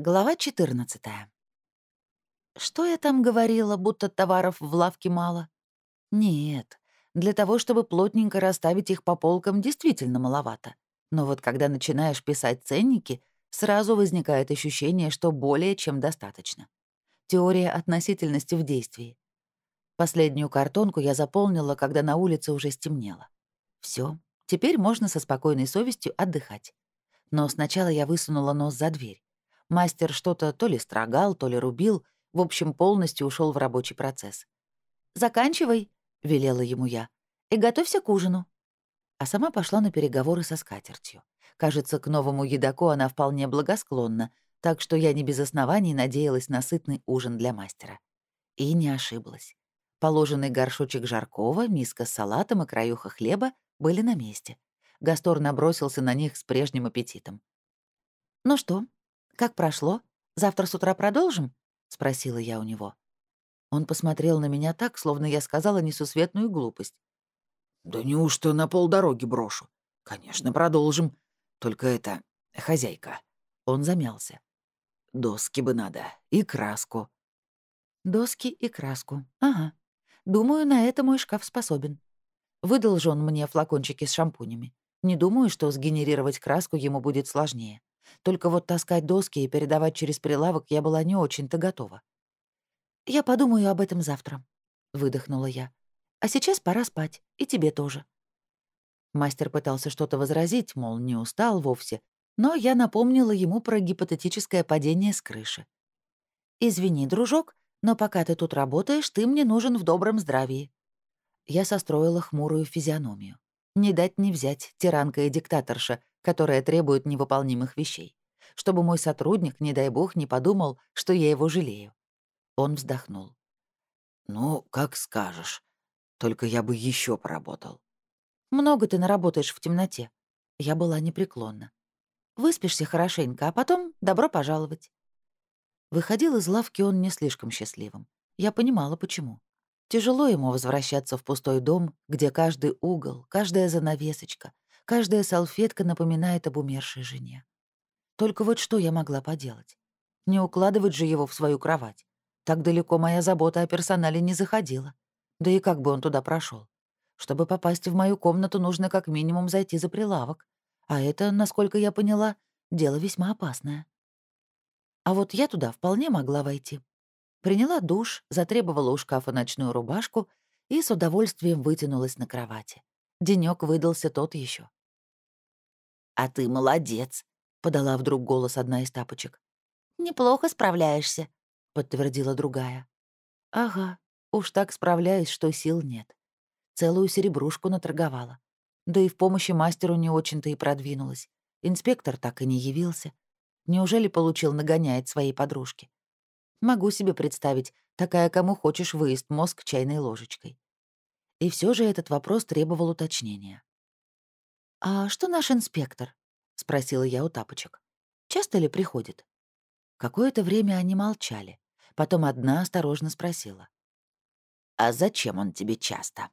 Глава 14. Что я там говорила, будто товаров в лавке мало? Нет, для того, чтобы плотненько расставить их по полкам, действительно маловато. Но вот когда начинаешь писать ценники, сразу возникает ощущение, что более чем достаточно. Теория относительности в действии. Последнюю картонку я заполнила, когда на улице уже стемнело. Все, теперь можно со спокойной совестью отдыхать. Но сначала я высунула нос за дверь. Мастер что-то то ли строгал, то ли рубил, в общем, полностью ушел в рабочий процесс. «Заканчивай», — велела ему я, — «и готовься к ужину». А сама пошла на переговоры со скатертью. Кажется, к новому едоку она вполне благосклонна, так что я не без оснований надеялась на сытный ужин для мастера. И не ошиблась. Положенный горшочек жаркого, миска с салатом и краюха хлеба были на месте. Гастор набросился на них с прежним аппетитом. «Ну что, «Как прошло? Завтра с утра продолжим?» — спросила я у него. Он посмотрел на меня так, словно я сказала несусветную глупость. «Да неужто на полдороги брошу? Конечно, продолжим. Только это... хозяйка». Он замялся. «Доски бы надо. И краску». «Доски и краску. Ага. Думаю, на это мой шкаф способен. Выдал же мне флакончики с шампунями. Не думаю, что сгенерировать краску ему будет сложнее. Только вот таскать доски и передавать через прилавок я была не очень-то готова. «Я подумаю об этом завтра», — выдохнула я. «А сейчас пора спать, и тебе тоже». Мастер пытался что-то возразить, мол, не устал вовсе, но я напомнила ему про гипотетическое падение с крыши. «Извини, дружок, но пока ты тут работаешь, ты мне нужен в добром здравии». Я состроила хмурую физиономию. Не дать не взять, тиранка и диктаторша, которая требует невыполнимых вещей. Чтобы мой сотрудник, не дай бог, не подумал, что я его жалею. Он вздохнул. «Ну, как скажешь. Только я бы еще поработал». «Много ты наработаешь в темноте». Я была непреклонна. «Выспишься хорошенько, а потом добро пожаловать». Выходил из лавки он не слишком счастливым. Я понимала, почему. Тяжело ему возвращаться в пустой дом, где каждый угол, каждая занавесочка, каждая салфетка напоминает об умершей жене. Только вот что я могла поделать? Не укладывать же его в свою кровать. Так далеко моя забота о персонале не заходила. Да и как бы он туда прошел? Чтобы попасть в мою комнату, нужно как минимум зайти за прилавок. А это, насколько я поняла, дело весьма опасное. А вот я туда вполне могла войти. Приняла душ, затребовала у шкафа ночную рубашку и с удовольствием вытянулась на кровати. Денёк выдался тот еще. «А ты молодец», — подала вдруг голос одна из тапочек. «Неплохо справляешься», — подтвердила другая. «Ага, уж так справляюсь, что сил нет. Целую серебрушку наторговала. Да и в помощи мастеру не очень-то и продвинулась. Инспектор так и не явился. Неужели получил нагоняет своей подружки? Могу себе представить, такая кому хочешь выезд мозг чайной ложечкой. И все же этот вопрос требовал уточнения. «А что наш инспектор?» — спросила я у тапочек. «Часто ли приходит?» Какое-то время они молчали. Потом одна осторожно спросила. «А зачем он тебе часто?»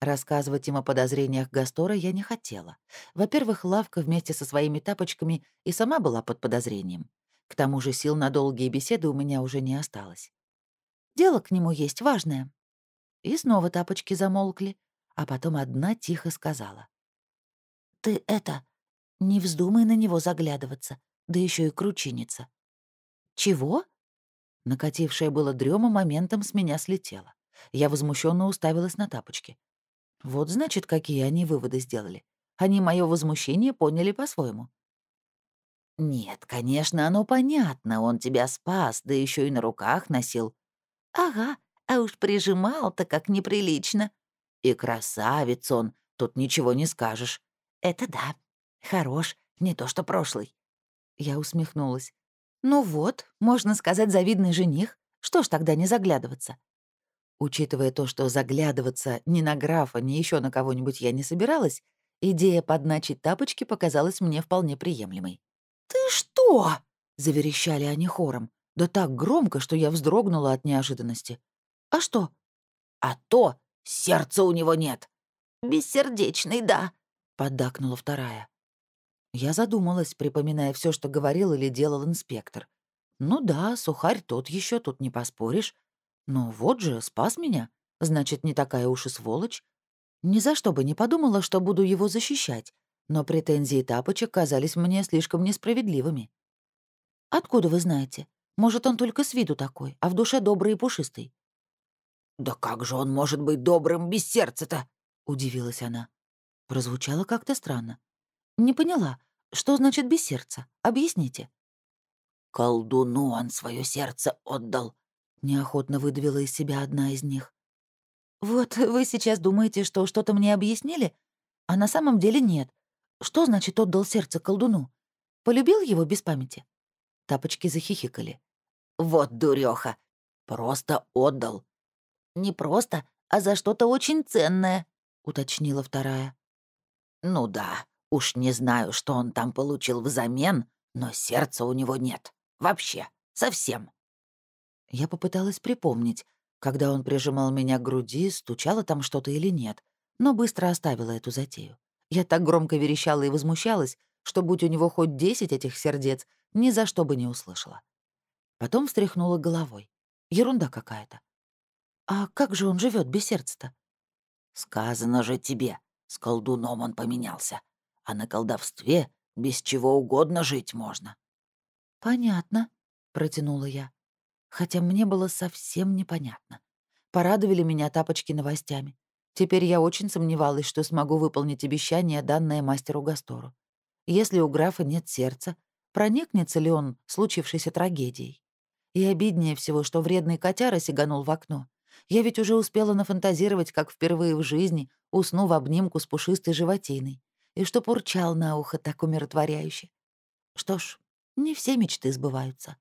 Рассказывать им о подозрениях Гастора я не хотела. Во-первых, лавка вместе со своими тапочками и сама была под подозрением. К тому же сил на долгие беседы у меня уже не осталось. Дело к нему есть важное. И снова тапочки замолкли, а потом одна тихо сказала. «Ты это, не вздумай на него заглядываться, да еще и кручиниться». «Чего?» Накатившая было дрема моментом с меня слетела. Я возмущенно уставилась на тапочки. Вот значит, какие они выводы сделали. Они мое возмущение поняли по-своему. «Нет, конечно, оно понятно, он тебя спас, да еще и на руках носил». «Ага, а уж прижимал-то как неприлично». «И красавец он, тут ничего не скажешь». «Это да, хорош, не то что прошлый». Я усмехнулась. «Ну вот, можно сказать, завидный жених. Что ж тогда не заглядываться?» Учитывая то, что заглядываться ни на графа, ни еще на кого-нибудь я не собиралась, идея подначить тапочки показалась мне вполне приемлемой. «Ты что?» — заверещали они хором. Да так громко, что я вздрогнула от неожиданности. «А что?» «А то сердца у него нет». «Бессердечный, да», — поддакнула вторая. Я задумалась, припоминая все, что говорил или делал инспектор. Ну да, сухарь тот еще тут не поспоришь. Но вот же, спас меня. Значит, не такая уж и сволочь. Ни за что бы не подумала, что буду его защищать. Но претензии тапочек казались мне слишком несправедливыми. «Откуда вы знаете? Может, он только с виду такой, а в душе добрый и пушистый?» «Да как же он может быть добрым без сердца-то?» — удивилась она. Прозвучало как-то странно. «Не поняла, что значит без сердца? Объясните». «Колдуну он свое сердце отдал», — неохотно выдавила из себя одна из них. «Вот вы сейчас думаете, что что-то мне объяснили, а на самом деле нет. Что значит отдал сердце колдуну? Полюбил его без памяти?» Тапочки захихикали. «Вот дурёха! Просто отдал!» «Не просто, а за что-то очень ценное», — уточнила вторая. «Ну да, уж не знаю, что он там получил взамен, но сердца у него нет. Вообще, совсем». Я попыталась припомнить, когда он прижимал меня к груди, стучало там что-то или нет, но быстро оставила эту затею. Я так громко верещала и возмущалась, что, будь у него хоть десять этих сердец, ни за что бы не услышала. Потом встряхнула головой. Ерунда какая-то. А как же он живет без сердца-то? Сказано же тебе, с колдуном он поменялся. А на колдовстве без чего угодно жить можно. Понятно, протянула я хотя мне было совсем непонятно. Порадовали меня тапочки новостями. Теперь я очень сомневалась, что смогу выполнить обещание, данное мастеру Гастору. Если у графа нет сердца, проникнется ли он случившейся трагедией? И обиднее всего, что вредный котяра сиганул в окно. Я ведь уже успела нафантазировать, как впервые в жизни усну в обнимку с пушистой животиной, и что пурчал на ухо так умиротворяюще. Что ж, не все мечты сбываются.